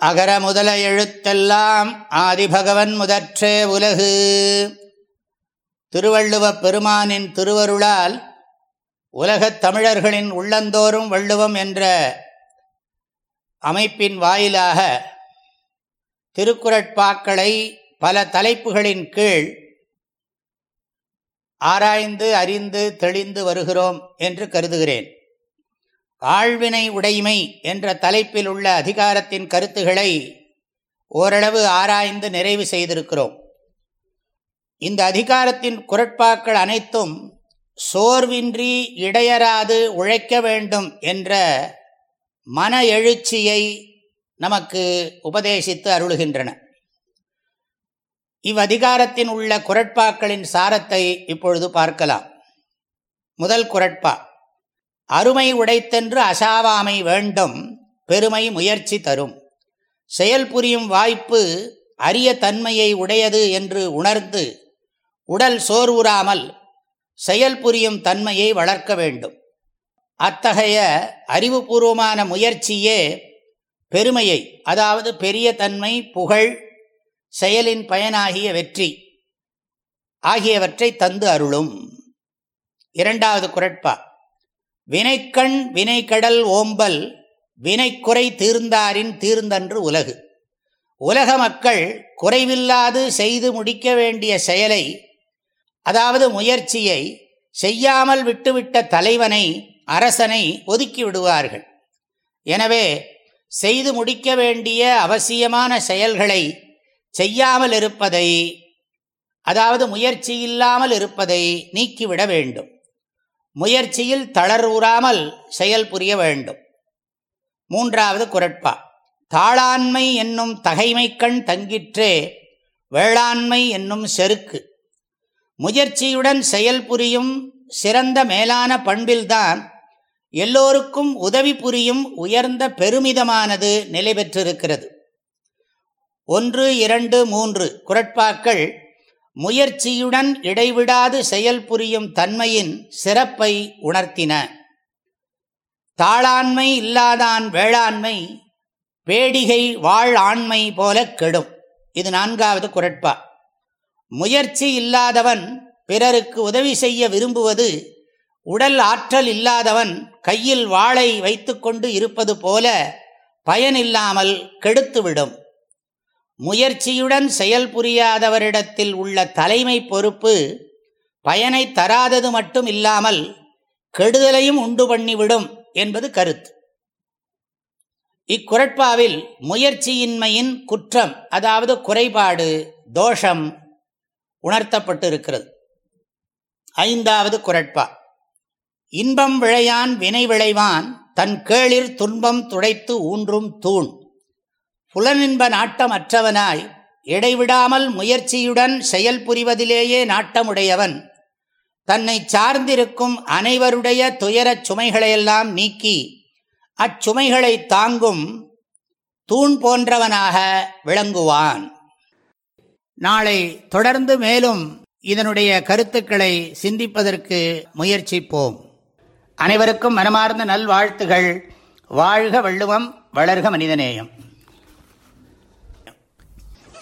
அகர முதல எழுத்தெல்லாம் ஆதிபகவன் முதற்றே உலகு. திருவள்ளுவப் பெருமானின் திருவருளால் உலகத் தமிழர்களின் உள்ளந்தோறும் வள்ளுவம் என்ற அமைப்பின் வாயிலாக திருக்குறட்பாக்களை பல தலைப்புகளின் கீழ் ஆராய்ந்து அறிந்து தெளிந்து வருகிறோம் என்று கருதுகிறேன். ஆழ்வினை உடைமை என்ற தலைப்பில் உள்ள அதிகாரத்தின் கருத்துகளை ஓரளவு ஆராய்ந்து நிறைவு செய்திருக்கிறோம். இந்த அதிகாரத்தின் குரட்பாக்கள் அனைத்தும் சோர்வின்றி இடையராது உழைக்க வேண்டும் என்ற மன எழுச்சியை நமக்கு உபதேசித்து அருளுகின்றன. இவ்வதிகாரத்தின் உள்ள குரட்பாக்களின் சாரத்தை இப்பொழுது பார்க்கலாம். முதல் குரட்பா அருமை உடைத்தென்று அசாவாமை வேண்டும் பெருமை முயற்சி தரும். செயல் புரியும் வாய்ப்பு அரிய தன்மையை உடையது என்று உணர்ந்து உடல் சோர்வுறாமல் செயல் புரியும் தன்மையை வளர்க்க வேண்டும். அத்தகைய அறிவுபூர்வமான முயற்சியே பெருமையை அதாவது பெரிய தன்மை புகழ் செயலின் பயனாகிய வெற்றி ஆகியவற்றை தந்து அருளும். இரண்டாவது குரட்பா. வினைக்கண் வினைக்கடல் ஓம்பல் வினைக்குறை தீர்ந்தாரின் தீர்ந்தன்று உலகு. உலக மக்கள் குறைவில்லாது செய்து முடிக்க வேண்டிய செயலை அதாவது முயற்சியை செய்யாமல் விட்டுவிட்ட தலைவனை அரசனை ஒதுக்கி விடுவார்கள். எனவே செய்து முடிக்க வேண்டிய அவசியமான செயல்களை செய்யாமல் இருப்பதை அதாவது முயற்சி இல்லாமல் இருப்பதை நீக்கிவிட வேண்டும். முயற்சியில் தளர்வுறாமல் செயல் புரிய வேண்டும். மூன்றாவது குரட்பா. தாளாண்மை என்னும் தகைமை கண் தங்கிற்றே வேளாண்மை என்னும் செருக்கு. முயற்சியுடன் செயல் புரியும் சிறந்த மேலான பண்பில்தான் எல்லோருக்கும் உதவி புரியும் உயர்ந்த பெருமிதமானது நிலை பெற்றிருக்கிறது ஒன்று இரண்டு மூன்று குரட்பாக்கள் முயற்சியுடன் இடைவிடாது செயல் புரியும் தன்மையின் சிறப்பை உணர்த்தின. தாளாண்மை இல்லாதான் வேளாண்மை பேடிகை வாழ் ஆண்மை போல கெடும். இது நான்காவது குரட்பா. முயற்சி இல்லாதவன் பிறருக்கு உதவி செய்ய விரும்புவது உடல் ஆற்றல் இல்லாதவன் கையில் வாளை வைத்துக்கொண்டு இருப்பது போல பயனில்லாமல் கெடுத்துவிடும். முயற்சியுடன் செயல் புரியாதவரிடத்தில் உள்ள தலைமை பொறுப்பு பயனை தராதது மட்டும் இல்லாமல் கெடுதலையும் உண்டு பண்ணிவிடும் என்பது கருத்து. இக்குரட்பாவில் முயற்சியின்மையின் குற்றம் அதாவது குறைபாடு தோஷம் உணர்த்தப்பட்டிருக்கிறது. ஐந்தாவது குரட்பா. இன்பம் விளையான் வினை விளைவான் தன் கேளிர் துன்பம் துடைத்து ஊன்றும் தூண். புலனின்ப நாட்டம் அற்றவனாய் இடைவிடாமல் முயற்சியுடன் செயல் புரிவதிலேயே நாட்டமுடையவன். தன்னை சார்ந்திருக்கும் அனைவருடைய துயரச் சுமைகளையெல்லாம் நீக்கி அச்சுமைகளை தாங்கும் தூண் போன்றவனாக விளங்குவான். நாளை தொடர்ந்து மேலும் இதனுடைய கருத்துக்களை சிந்திப்பதற்கு முயற்சிப்போம். அனைவருக்கும் மனமார்ந்த நல்வாழ்த்துகள். வாழ்க வள்ளுவம் வளர்க மனிதநேயம்.